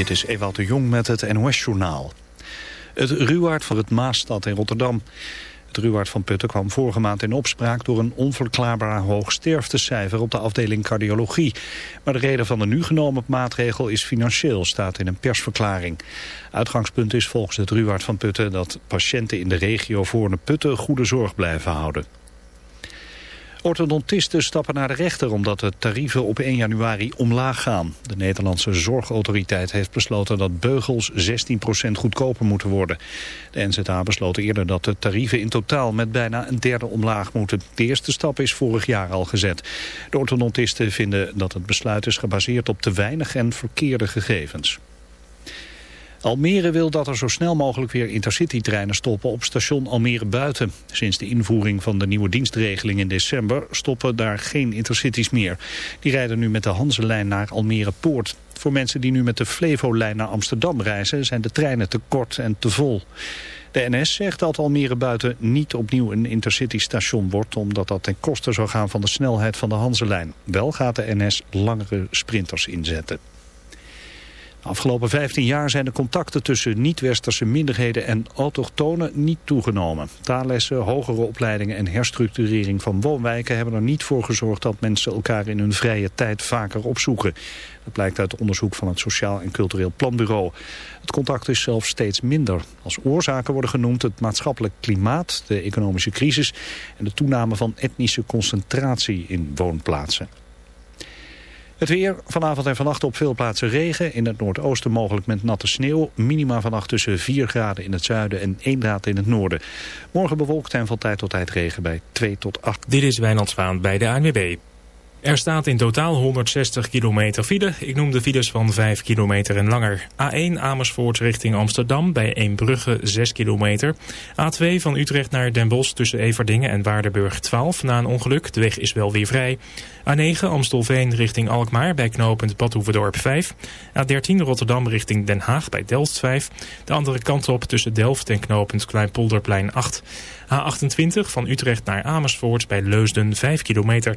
Dit is Ewout de Jong met het NOS-journaal. Het Ruwaard van het Maasstad in Rotterdam. Het Ruwaard van Putten kwam vorige maand in opspraak... door een onverklaarbaar hoog sterftecijfer op de afdeling cardiologie. Maar de reden van de nu genomen maatregel is financieel... staat in een persverklaring. Uitgangspunt is volgens het Ruwaard van Putten... dat patiënten in de regio voor Putten goede zorg blijven houden. Orthodontisten stappen naar de rechter omdat de tarieven op 1 januari omlaag gaan. De Nederlandse Zorgautoriteit heeft besloten dat beugels 16% goedkoper moeten worden. De NZA besloot eerder dat de tarieven in totaal met bijna een derde omlaag moeten. De eerste stap is vorig jaar al gezet. De orthodontisten vinden dat het besluit is gebaseerd op te weinig en verkeerde gegevens. Almere wil dat er zo snel mogelijk weer intercity-treinen stoppen op station Almere Buiten. Sinds de invoering van de nieuwe dienstregeling in december stoppen daar geen intercities meer. Die rijden nu met de Hanselijn naar Almere Poort. Voor mensen die nu met de Flevo-lijn naar Amsterdam reizen zijn de treinen te kort en te vol. De NS zegt dat Almere Buiten niet opnieuw een intercity-station wordt... omdat dat ten koste zou gaan van de snelheid van de Hanselijn. Wel gaat de NS langere sprinters inzetten. Afgelopen 15 jaar zijn de contacten tussen niet-westerse minderheden en autochtonen niet toegenomen. Taallessen, hogere opleidingen en herstructurering van woonwijken hebben er niet voor gezorgd dat mensen elkaar in hun vrije tijd vaker opzoeken. Dat blijkt uit onderzoek van het Sociaal en Cultureel Planbureau. Het contact is zelfs steeds minder. Als oorzaken worden genoemd het maatschappelijk klimaat, de economische crisis en de toename van etnische concentratie in woonplaatsen. Het weer, vanavond en vannacht op veel plaatsen regen. In het noordoosten mogelijk met natte sneeuw. Minima vannacht tussen 4 graden in het zuiden en 1 graad in het noorden. Morgen bewolkt en van tijd tot tijd regen bij 2 tot 8. Dit is Wijnand Zwaan bij de ANWB. Er staat in totaal 160 kilometer file. Ik noem de files van 5 kilometer en langer. A1 Amersfoort richting Amsterdam bij Eembrugge 6 kilometer. A2 van Utrecht naar Den Bosch tussen Everdingen en Waardenburg 12 na een ongeluk. De weg is wel weer vrij. A9 Amstelveen richting Alkmaar bij knooppunt Badhoevedorp 5. A13 Rotterdam richting Den Haag bij Delft 5. De andere kant op tussen Delft en knooppunt Kleinpolderplein 8. A28 van Utrecht naar Amersfoort bij Leusden 5 kilometer.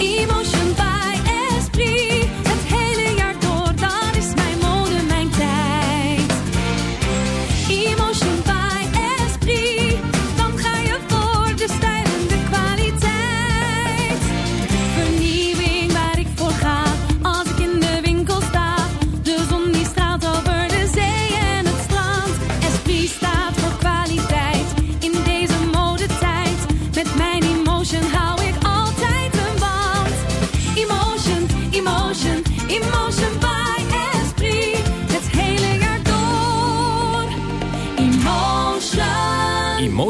一梦成败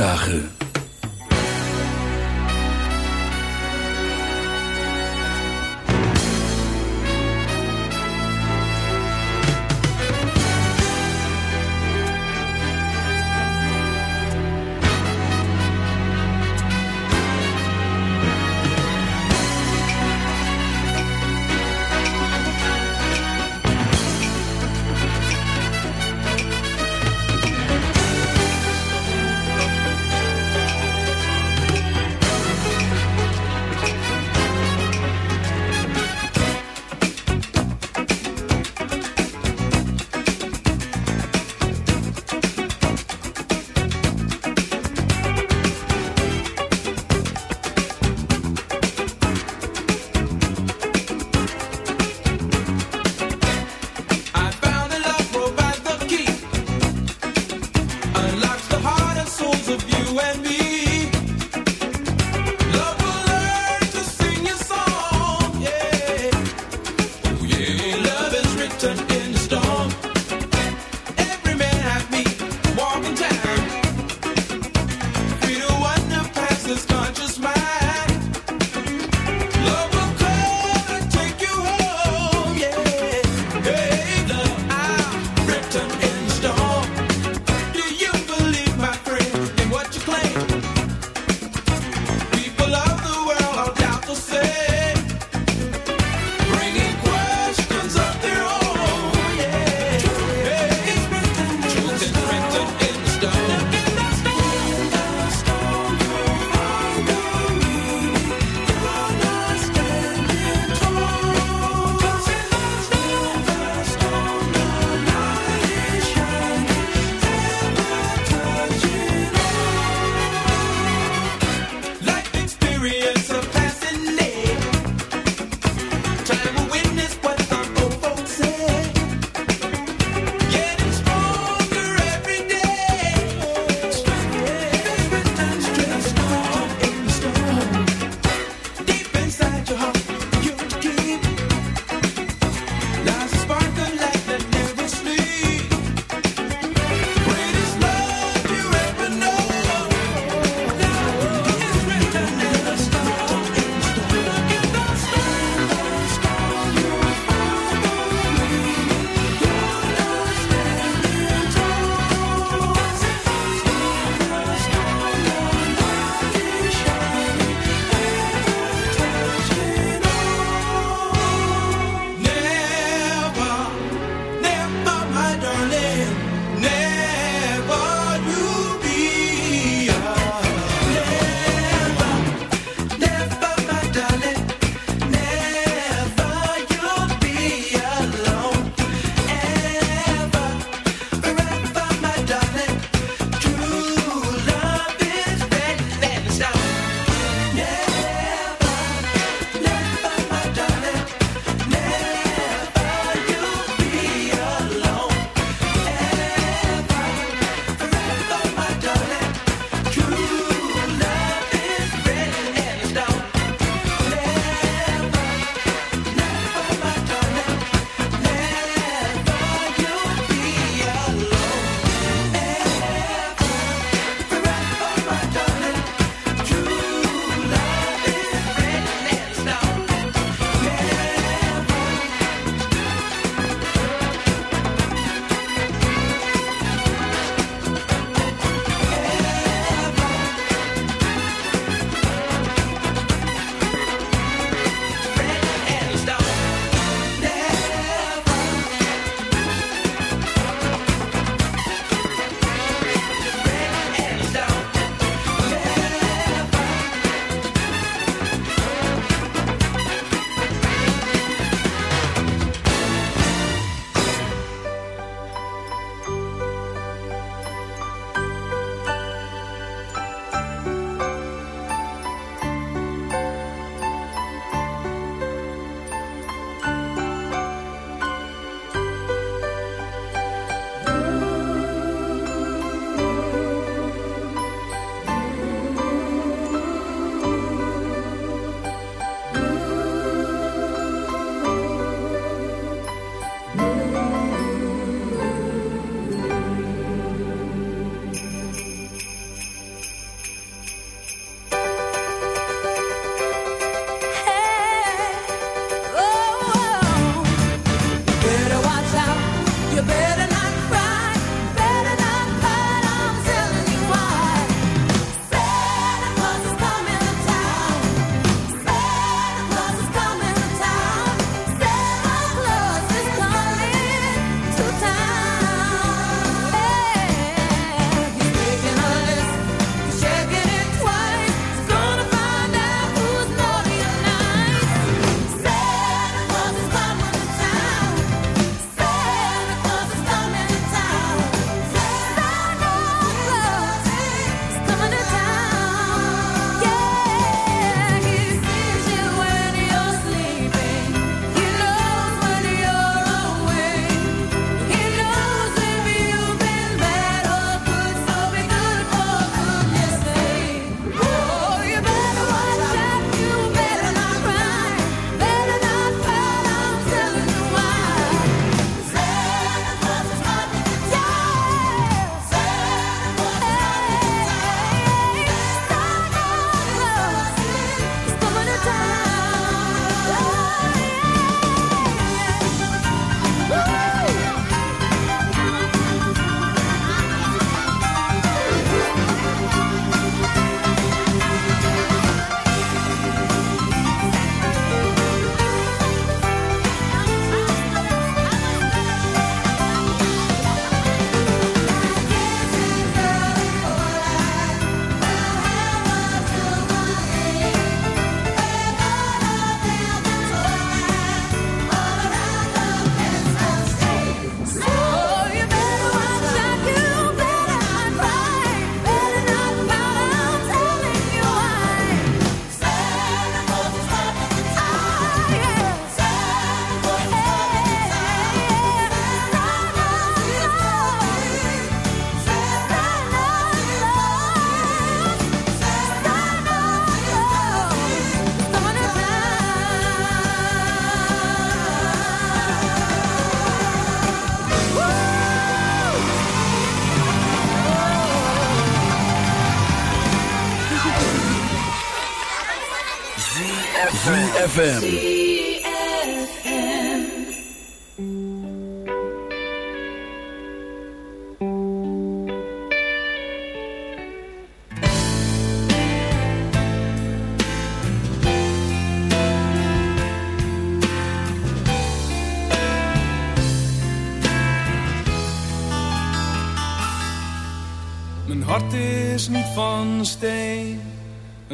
Fijne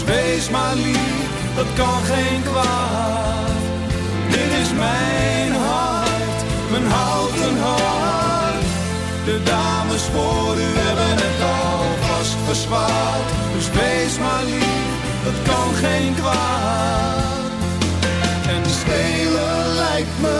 Dus wees maar lief, dat kan geen kwaad. Dit is mijn hart, mijn houten hart. De dames voor u hebben het alvast verzwaard. Dus wees maar lief, dat kan geen kwaad. En stelen lijkt me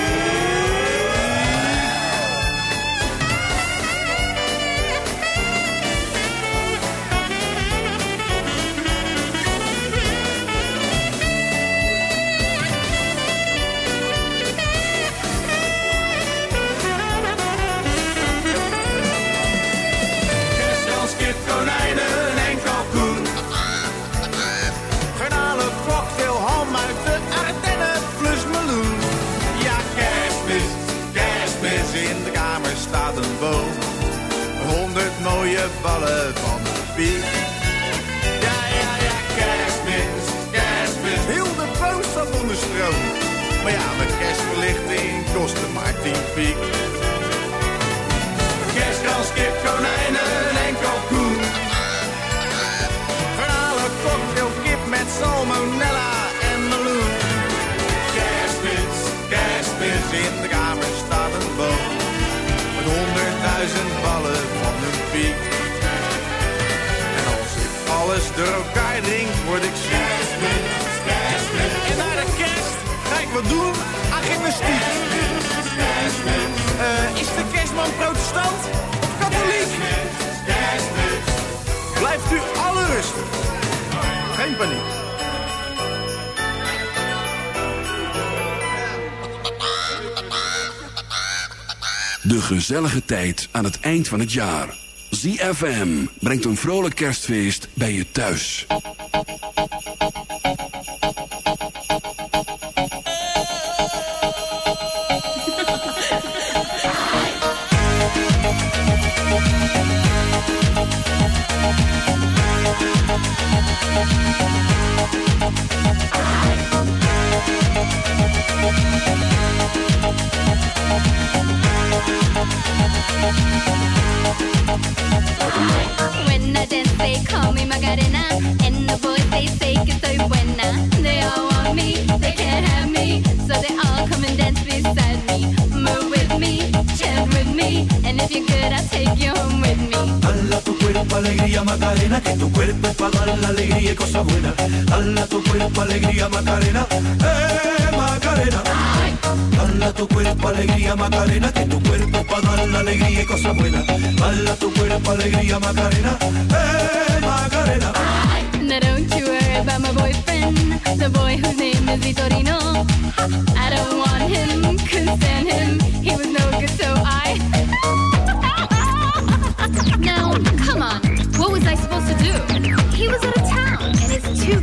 Ja, ja, ja, kerstmis, kerstmis, heel de boom staat onder stroom. Maar ja, mijn kerstverlichting kostte maar tien piek. Eh, is de kerstman protestant of katholiek? Blijft u alle rustig. Geen paniek. De gezellige tijd aan het eind van het jaar. ZFM brengt een vrolijk kerstfeest bij je thuis. Cuerpo alegría Macarena, eh Macarena. Dala tu cuerpo alegría Macarena, que tu cuerpo para dar la alegría y cosas buenas. Dala tu cuerpo alegría Macarena, eh Macarena. Now don't you worry about my boyfriend, the boy whose name is Vitorino. I don't want him, couldn't stand him. He was no good, so I. now, come on, what was I supposed to do? He was out of town,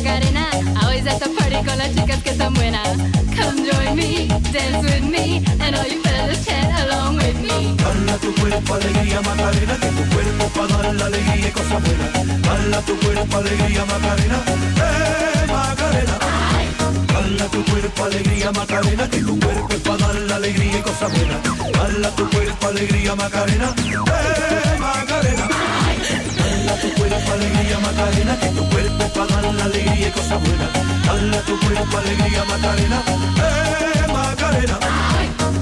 Macarena. Always at the party con las chicas que están buenas. Come join me, dance with me, and all you fellas chant along with me. Dala tu cuerpo alegría Macarena, que tu cuerpo para dar la alegría y cosas buenas. Dala tu cuerpo alegría Macarena, eh Macarena. Dala tu cuerpo alegría Macarena, que tu cuerpo es para dar la alegría y cosas buenas. Dala tu cuerpo alegría Macarena, eh Macarena. Dala tu cuerpo alegría Macarena, que tu con alegría y cosas buenas. Dala tu cuerpo alegría, Macarena. Eh, Macarena.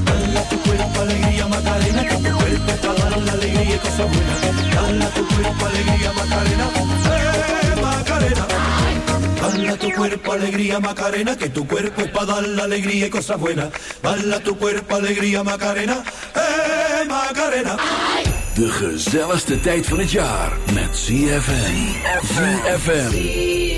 Dala tu cuerpo alegría, Macarena. Que tu cuerpo está dando la alegría y buena buenas. Dala tu cuerpo alegría, Macarena. Eh, Macarena. Bala tu cuerpo alegría Macarena, que tu cuerpo es para dar la alegría y cosas buenas. Bala tu cuerpo alegría Macarena, eh Macarena. De gezelligste tijd van het jaar met CFM. CFM.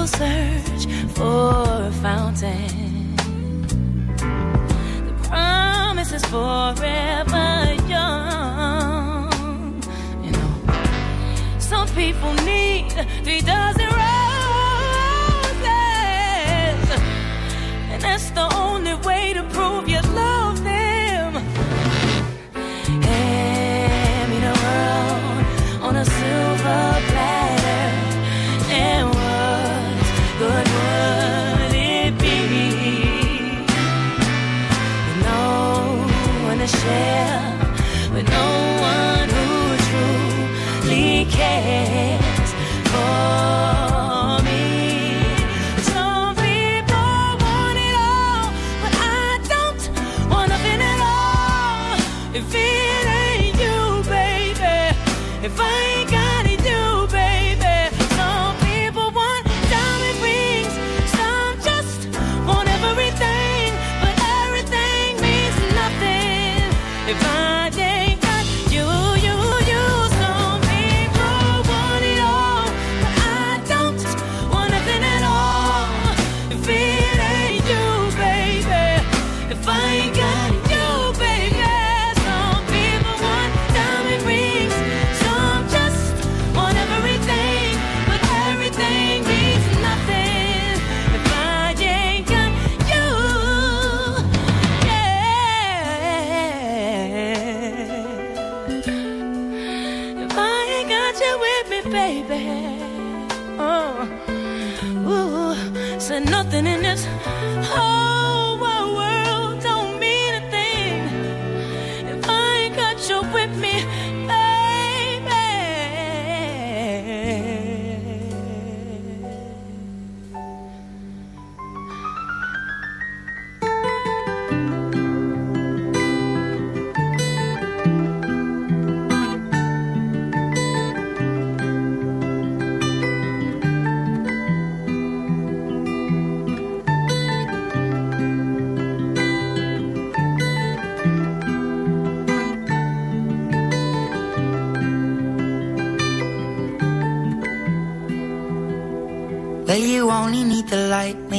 people search for a fountain. The promise is forever got you,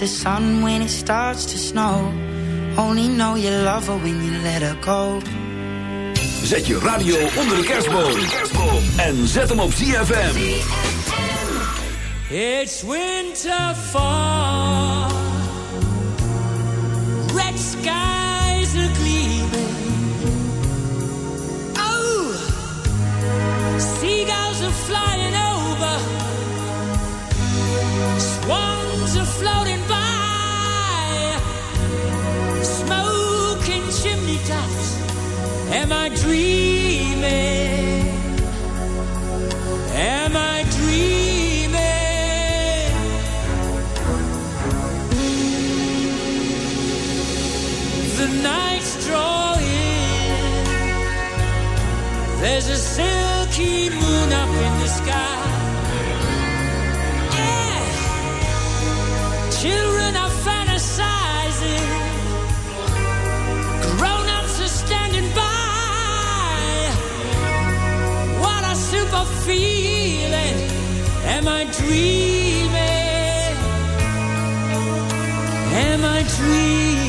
miss the sun when it starts to snow. Only know you love her when you let her go. Zet je radio onder de kerstboom. En zet hem op ZFM. It's winter fall. Red skies are gleaming. Oh, seagulls are flying chimney tops. Am I dreaming? Am I dreaming? The night's drawing. There's a silky moon up Am I dreaming? Am I dreaming?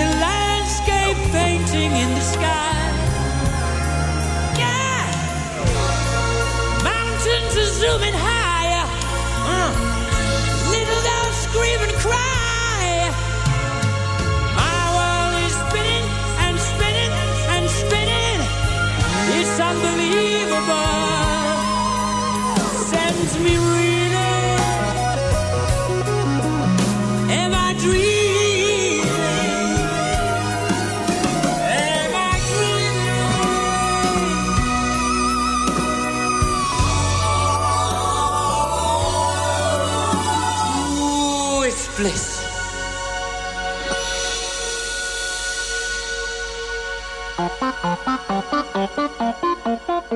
a landscape painting in the sky. Yeah! Mountains are zooming higher. Uh. Little dogs scream and cry. My world is spinning and spinning and spinning. It's unbelievable. Sends me real.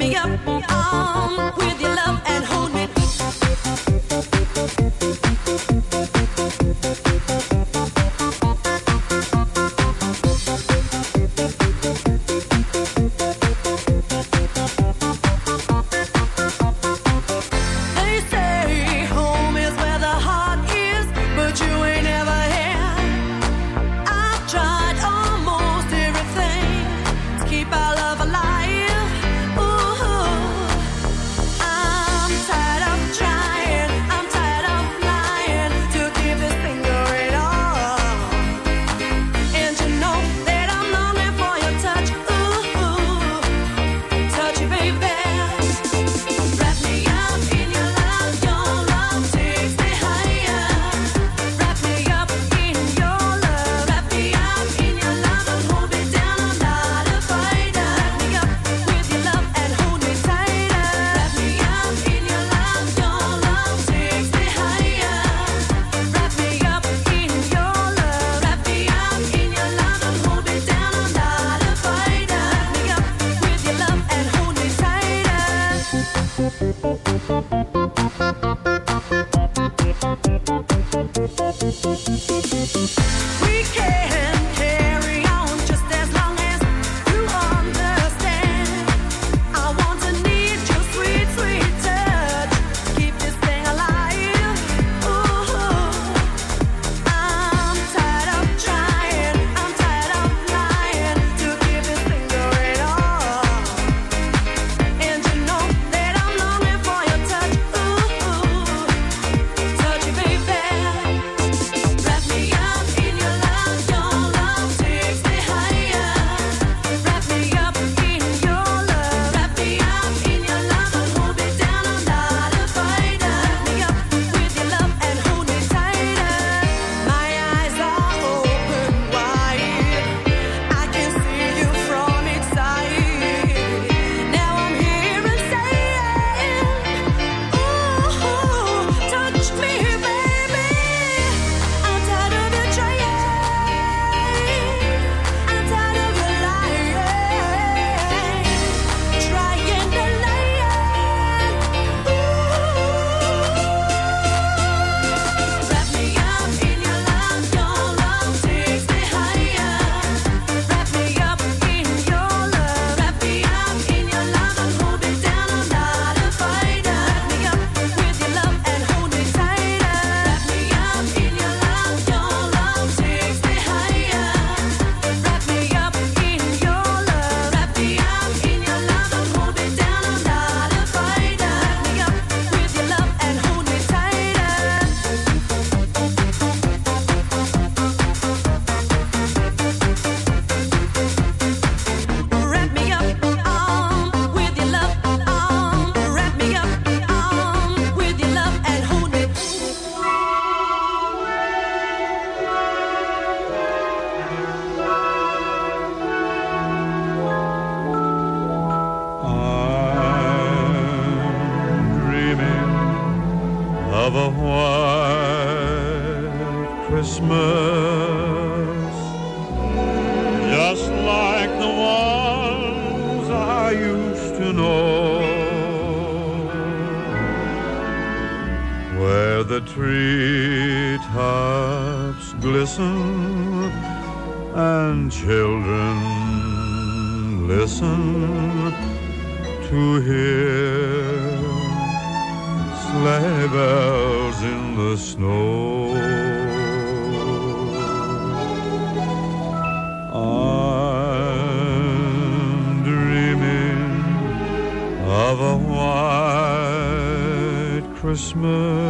me up on with Christmas.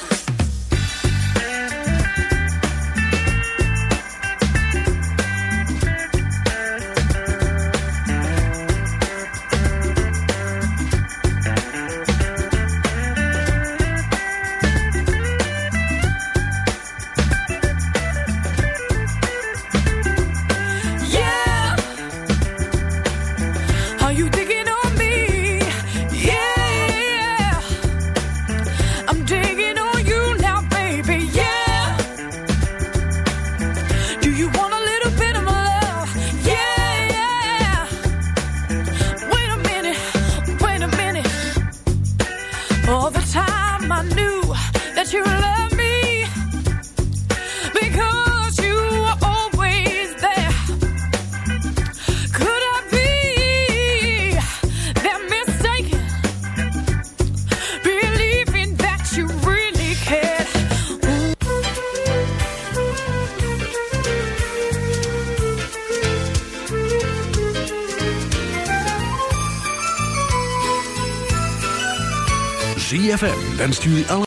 And to the.